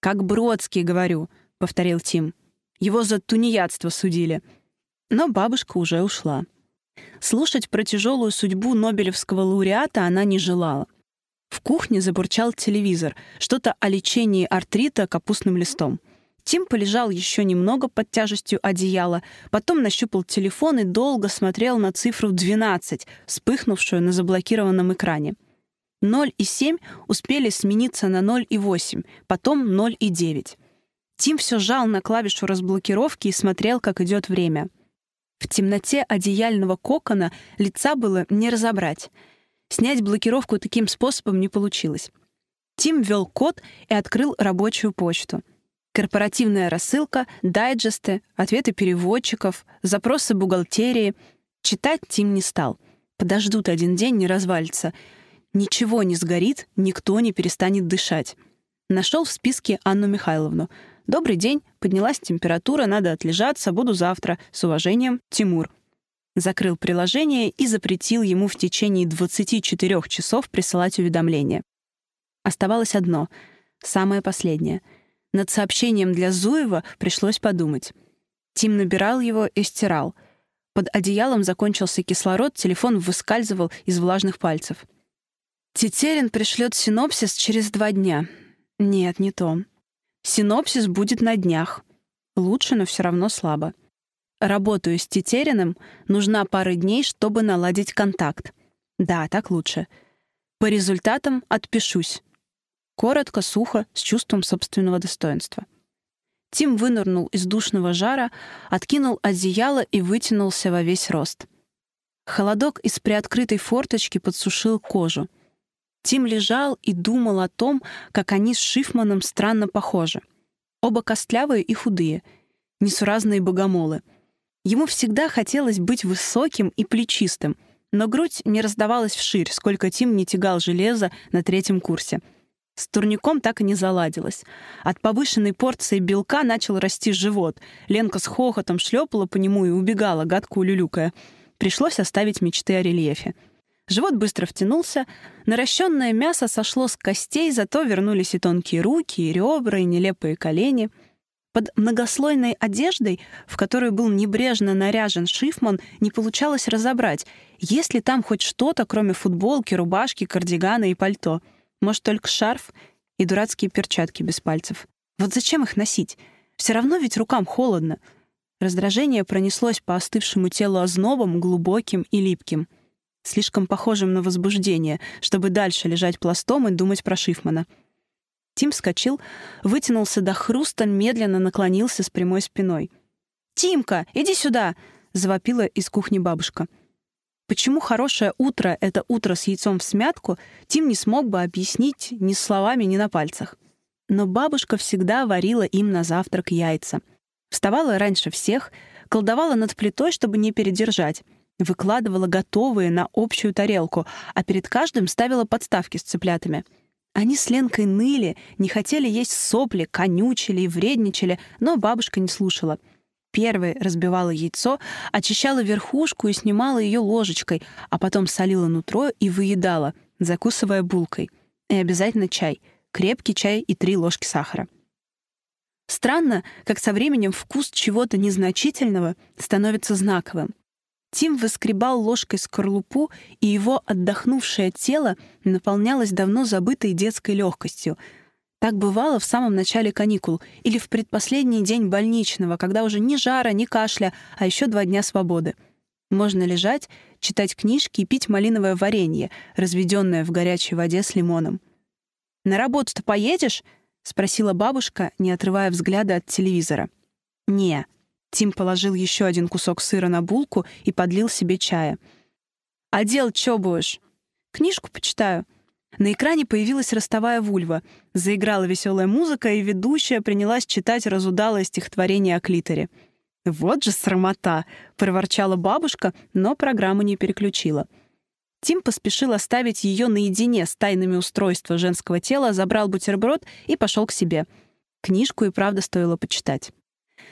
«Как Бродский, говорю», — повторил Тим. «Его за тунеядство судили». Но бабушка уже ушла. Слушать про тяжелую судьбу Нобелевского лауреата она не желала. В кухне забурчал телевизор, что-то о лечении артрита капустным листом. Тим полежал еще немного под тяжестью одеяла, потом нащупал телефон и долго смотрел на цифру 12, вспыхнувшую на заблокированном экране. 0 и 7 успели смениться на 0 и 8, потом 0 и 9. Тим все жал на клавишу разблокировки и смотрел, как идет время. В темноте одеяльного кокона лица было не разобрать — Снять блокировку таким способом не получилось. Тим ввел код и открыл рабочую почту. Корпоративная рассылка, дайджесты, ответы переводчиков, запросы бухгалтерии. Читать Тим не стал. Подождут один день, не развалится. Ничего не сгорит, никто не перестанет дышать. Нашел в списке Анну Михайловну. «Добрый день, поднялась температура, надо отлежаться, буду завтра. С уважением, Тимур» закрыл приложение и запретил ему в течение 24 часов присылать уведомления. Оставалось одно, самое последнее. Над сообщением для Зуева пришлось подумать. Тим набирал его и стирал. Под одеялом закончился кислород, телефон выскальзывал из влажных пальцев. Тетерин пришлет синопсис через два дня. Нет, не то. Синопсис будет на днях. Лучше, но все равно слабо работаю с Тетериным, нужна пара дней, чтобы наладить контакт. Да, так лучше. По результатам отпишусь. Коротко, сухо, с чувством собственного достоинства. Тим вынырнул из душного жара, откинул одеяло и вытянулся во весь рост. Холодок из приоткрытой форточки подсушил кожу. Тим лежал и думал о том, как они с Шифманом странно похожи. Оба костлявые и худые, несуразные богомолы — Ему всегда хотелось быть высоким и плечистым, но грудь не раздавалась вширь, сколько Тим не тягал железо на третьем курсе. С турником так и не заладилось. От повышенной порции белка начал расти живот. Ленка с хохотом шлепала по нему и убегала, гадко улюлюкая. Пришлось оставить мечты о рельефе. Живот быстро втянулся, наращенное мясо сошло с костей, зато вернулись и тонкие руки, и ребра, и нелепые колени — под многослойной одеждой, в которую был небрежно наряжен Шифман, не получалось разобрать, есть ли там хоть что-то, кроме футболки, рубашки, кардигана и пальто. Может, только шарф и дурацкие перчатки без пальцев. Вот зачем их носить? Все равно ведь рукам холодно. Раздражение пронеслось по остывшему телу ознобом, глубоким и липким. Слишком похожим на возбуждение, чтобы дальше лежать пластом и думать про Шифмана. Тим вскочил, вытянулся до хруста, медленно наклонился с прямой спиной. «Тимка, иди сюда!» — завопила из кухни бабушка. Почему хорошее утро — это утро с яйцом в смятку, Тим не смог бы объяснить ни словами, ни на пальцах. Но бабушка всегда варила им на завтрак яйца. Вставала раньше всех, колдовала над плитой, чтобы не передержать, выкладывала готовые на общую тарелку, а перед каждым ставила подставки с цыплятами — они с Ленкой ныли, не хотели есть сопли, конючили и вредничали, но бабушка не слушала. Первой разбивала яйцо, очищала верхушку и снимала ее ложечкой, а потом солила нутро и выедала, закусывая булкой. И обязательно чай. Крепкий чай и три ложки сахара. Странно, как со временем вкус чего-то незначительного становится знаковым. Тим выскребал ложкой скорлупу, и его отдохнувшее тело наполнялось давно забытой детской легкостью. Так бывало в самом начале каникул или в предпоследний день больничного, когда уже ни жара, ни кашля, а еще два дня свободы. Можно лежать, читать книжки и пить малиновое варенье, разведенное в горячей воде с лимоном. «На работу-то поедешь?» — спросила бабушка, не отрывая взгляда от телевизора. «Не», Тим положил еще один кусок сыра на булку и подлил себе чая. «А дел чё будешь?» «Книжку почитаю». На экране появилась ростовая вульва. Заиграла веселая музыка, и ведущая принялась читать разудалое стихотворение о клиторе. «Вот же срамота!» — проворчала бабушка, но программу не переключила. Тим поспешил оставить ее наедине с тайнами устройства женского тела, забрал бутерброд и пошел к себе. Книжку и правда стоило почитать.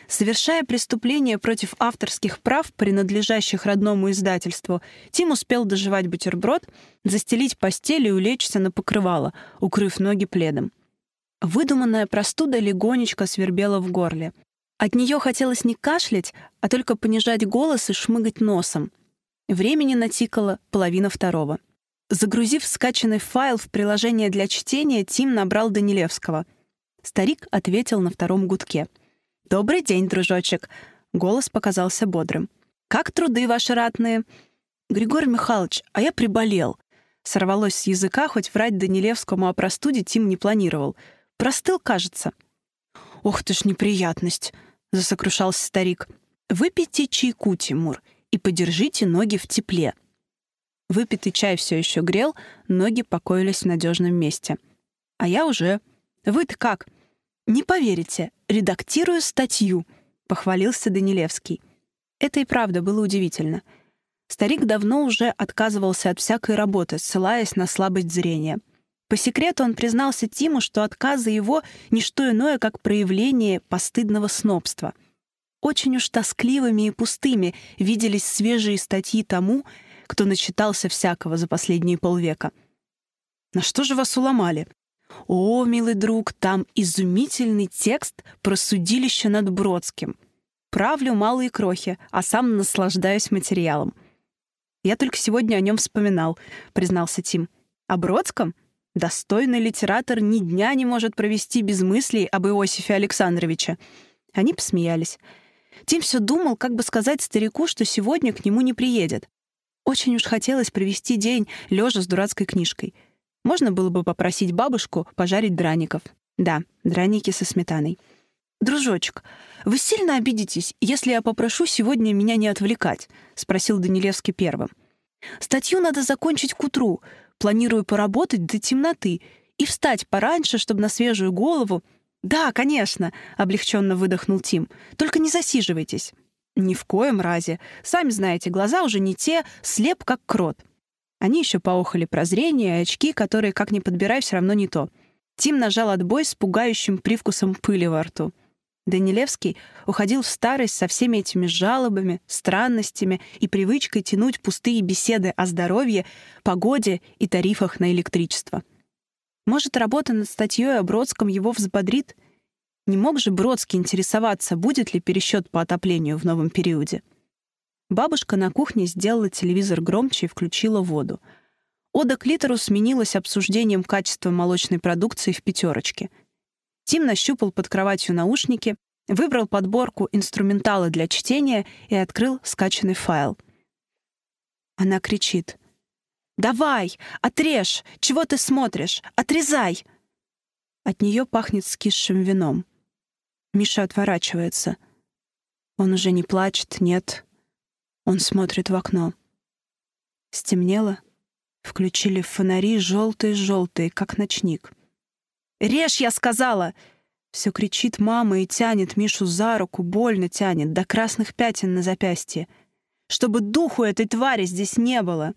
Совершая преступление против авторских прав, принадлежащих родному издательству, Тим успел доживать бутерброд, застелить постель и улечься на покрывало, укрыв ноги пледом. Выдуманная простуда легонечко свербела в горле. От нее хотелось не кашлять, а только понижать голос и шмыгать носом. Времени натикало половина второго. Загрузив скачанный файл в приложение для чтения, Тим набрал Данилевского. Старик ответил на втором гудке — «Добрый день, дружочек!» Голос показался бодрым. «Как труды ваши ратные?» «Григорий Михайлович, а я приболел!» Сорвалось с языка, хоть врать Данилевскому о простуде Тим не планировал. «Простыл, кажется». «Ох ты ж неприятность!» — засокрушался старик. «Выпейте чайку, Тимур, и подержите ноги в тепле». Выпитый чай все еще грел, ноги покоились в надежном месте. «А я уже. Вы-то как? «Не поверите, редактирую статью», — похвалился Данилевский. Это и правда было удивительно. Старик давно уже отказывался от всякой работы, ссылаясь на слабость зрения. По секрету он признался Тиму, что отказы его — не что иное, как проявление постыдного снобства. Очень уж тоскливыми и пустыми виделись свежие статьи тому, кто начитался всякого за последние полвека. «На что же вас уломали?» О, милый друг, там изумительный текст про судилище над Бродским. Правлю малые крохи, а сам наслаждаюсь материалом. Я только сегодня о нем вспоминал, признался Тим. О Бродском? Достойный литератор ни дня не может провести без мыслей об Иосифе Александровиче. Они посмеялись. Тим все думал, как бы сказать старику, что сегодня к нему не приедет. Очень уж хотелось провести день лежа с дурацкой книжкой — можно было бы попросить бабушку пожарить драников. Да, драники со сметаной. «Дружочек, вы сильно обидитесь, если я попрошу сегодня меня не отвлекать?» — спросил Данилевский первым. «Статью надо закончить к утру. Планирую поработать до темноты и встать пораньше, чтобы на свежую голову...» «Да, конечно!» — облегченно выдохнул Тим. «Только не засиживайтесь». «Ни в коем разе. Сами знаете, глаза уже не те, слеп как крот. Они еще поохали про зрение и очки, которые, как ни подбирай, все равно не то. Тим нажал отбой с пугающим привкусом пыли во рту. Данилевский уходил в старость со всеми этими жалобами, странностями и привычкой тянуть пустые беседы о здоровье, погоде и тарифах на электричество. Может, работа над статьей о Бродском его взбодрит? Не мог же Бродский интересоваться, будет ли пересчет по отоплению в новом периоде? Бабушка на кухне сделала телевизор громче и включила воду. Ода к литеру сменилась обсуждением качества молочной продукции в пятерочке. Тим нащупал под кроватью наушники, выбрал подборку инструментала для чтения и открыл скачанный файл. Она кричит. «Давай! Отрежь! Чего ты смотришь? Отрезай!» От нее пахнет скисшим вином. Миша отворачивается. Он уже не плачет, нет. Он смотрит в окно. Стемнело. Включили фонари желтые-желтые, как ночник. «Режь, я сказала!» Все кричит мама и тянет Мишу за руку, больно тянет, до красных пятен на запястье. «Чтобы духу этой твари здесь не было!»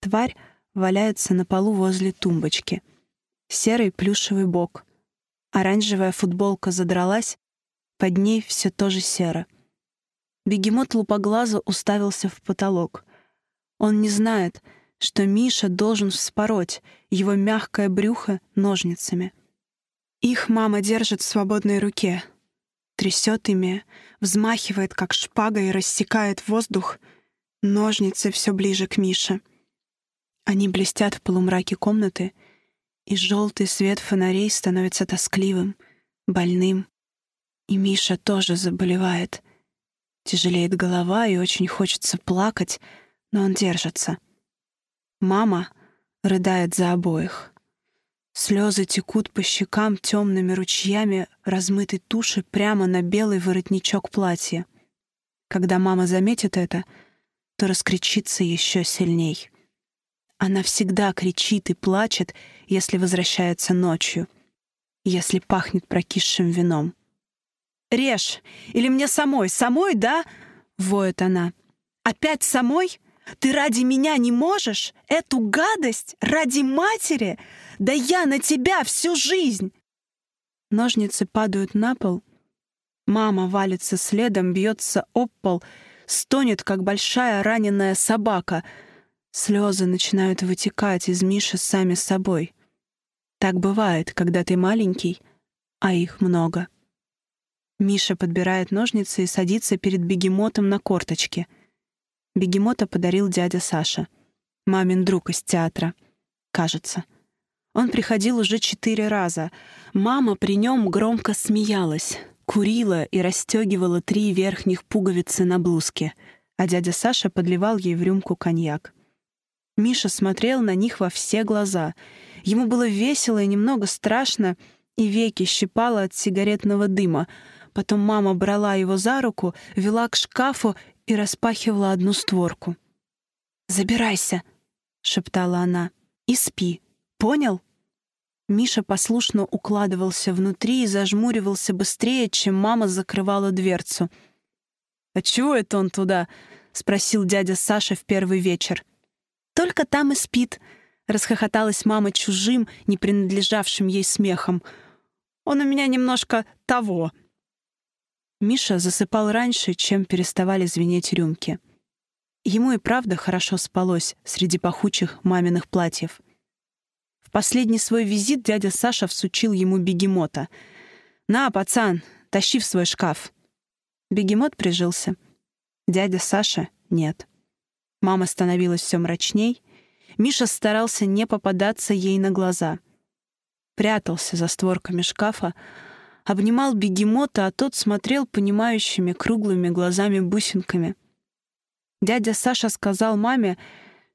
Тварь валяется на полу возле тумбочки. Серый плюшевый бок. Оранжевая футболка задралась, под ней все тоже серо. Бегемот лупоглазо уставился в потолок. Он не знает, что Миша должен вспороть его мягкое брюхо ножницами. Их мама держит в свободной руке, трясет ими, взмахивает, как шпага, и рассекает воздух. Ножницы все ближе к Мише. Они блестят в полумраке комнаты, и желтый свет фонарей становится тоскливым, больным. И Миша тоже заболевает — Тяжелеет голова и очень хочется плакать, но он держится. Мама рыдает за обоих. Слезы текут по щекам темными ручьями размытой туши прямо на белый воротничок платья. Когда мама заметит это, то раскричится еще сильней. Она всегда кричит и плачет, если возвращается ночью, если пахнет прокисшим вином. Режь! Или мне самой? Самой, да?» — воет она. «Опять самой? Ты ради меня не можешь? Эту гадость? Ради матери? Да я на тебя всю жизнь!» Ножницы падают на пол. Мама валится следом, бьется об пол, стонет, как большая раненая собака. Слезы начинают вытекать из Миши сами собой. Так бывает, когда ты маленький, а их много. Миша подбирает ножницы и садится перед бегемотом на корточке. Бегемота подарил дядя Саша. Мамин друг из театра. Кажется. Он приходил уже четыре раза. Мама при нем громко смеялась, курила и расстегивала три верхних пуговицы на блузке, а дядя Саша подливал ей в рюмку коньяк. Миша смотрел на них во все глаза. Ему было весело и немного страшно, и веки щипало от сигаретного дыма — Потом мама брала его за руку, вела к шкафу и распахивала одну створку. «Забирайся», — шептала она, — «и спи. Понял?» Миша послушно укладывался внутри и зажмуривался быстрее, чем мама закрывала дверцу. «А чего это он туда?» — спросил дядя Саша в первый вечер. «Только там и спит», — расхохоталась мама чужим, не принадлежавшим ей смехом. «Он у меня немножко того», Миша засыпал раньше, чем переставали звенеть рюмки. Ему и правда хорошо спалось среди пахучих маминых платьев. В последний свой визит дядя Саша всучил ему бегемота. «На, пацан, тащи в свой шкаф». Бегемот прижился. Дядя Саша — нет. Мама становилась все мрачней. Миша старался не попадаться ей на глаза. Прятался за створками шкафа, обнимал бегемота, а тот смотрел понимающими круглыми глазами-бусинками. Дядя Саша сказал маме,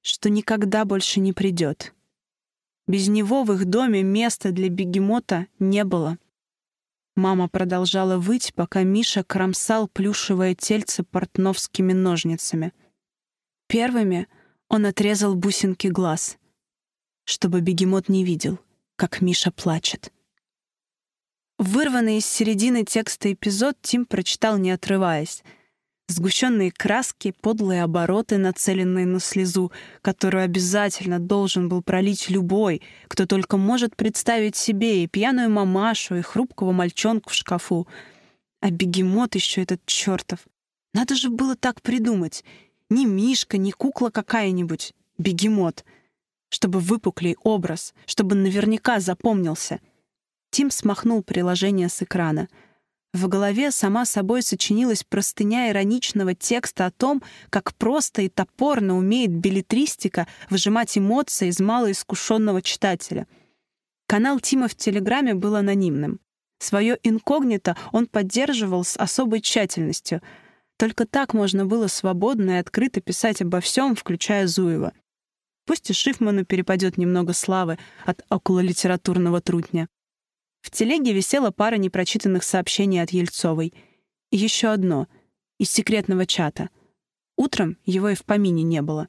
что никогда больше не придет. Без него в их доме места для бегемота не было. Мама продолжала выть, пока Миша кромсал плюшевое тельце портновскими ножницами. Первыми он отрезал бусинки глаз, чтобы бегемот не видел, как Миша плачет. Вырванный из середины текста эпизод Тим прочитал, не отрываясь. Сгущенные краски, подлые обороты, нацеленные на слезу, которую обязательно должен был пролить любой, кто только может представить себе и пьяную мамашу, и хрупкого мальчонку в шкафу. А бегемот еще этот чертов. Надо же было так придумать. Ни Мишка, ни кукла какая-нибудь. Бегемот. Чтобы выпуклый образ, чтобы наверняка запомнился — Тим смахнул приложение с экрана. В голове сама собой сочинилась простыня ироничного текста о том, как просто и топорно умеет билетристика выжимать эмоции из малоискушенного читателя. Канал Тима в Телеграме был анонимным. Свое инкогнито он поддерживал с особой тщательностью. Только так можно было свободно и открыто писать обо всем, включая Зуева. Пусть и Шифману перепадет немного славы от окололитературного трутня. В телеге висела пара непрочитанных сообщений от Ельцовой. И еще одно — из секретного чата. Утром его и в помине не было.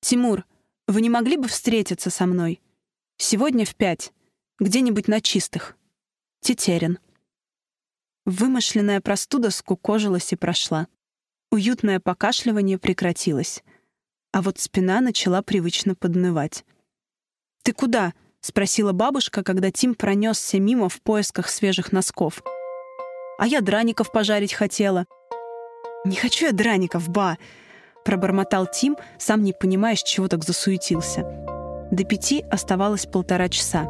«Тимур, вы не могли бы встретиться со мной? Сегодня в пять. Где-нибудь на чистых. Тетерин». Вымышленная простуда скукожилась и прошла. Уютное покашливание прекратилось. А вот спина начала привычно поднывать. «Ты куда?» — спросила бабушка, когда Тим пронесся мимо в поисках свежих носков. «А я драников пожарить хотела». «Не хочу я драников, ба!» — пробормотал Тим, сам не понимая, с чего так засуетился. До пяти оставалось полтора часа.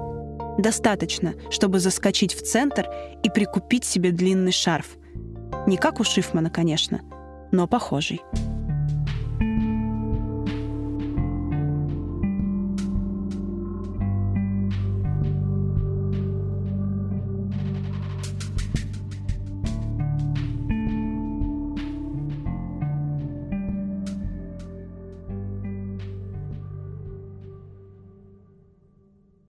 Достаточно, чтобы заскочить в центр и прикупить себе длинный шарф. Не как у Шифмана, конечно, но похожий.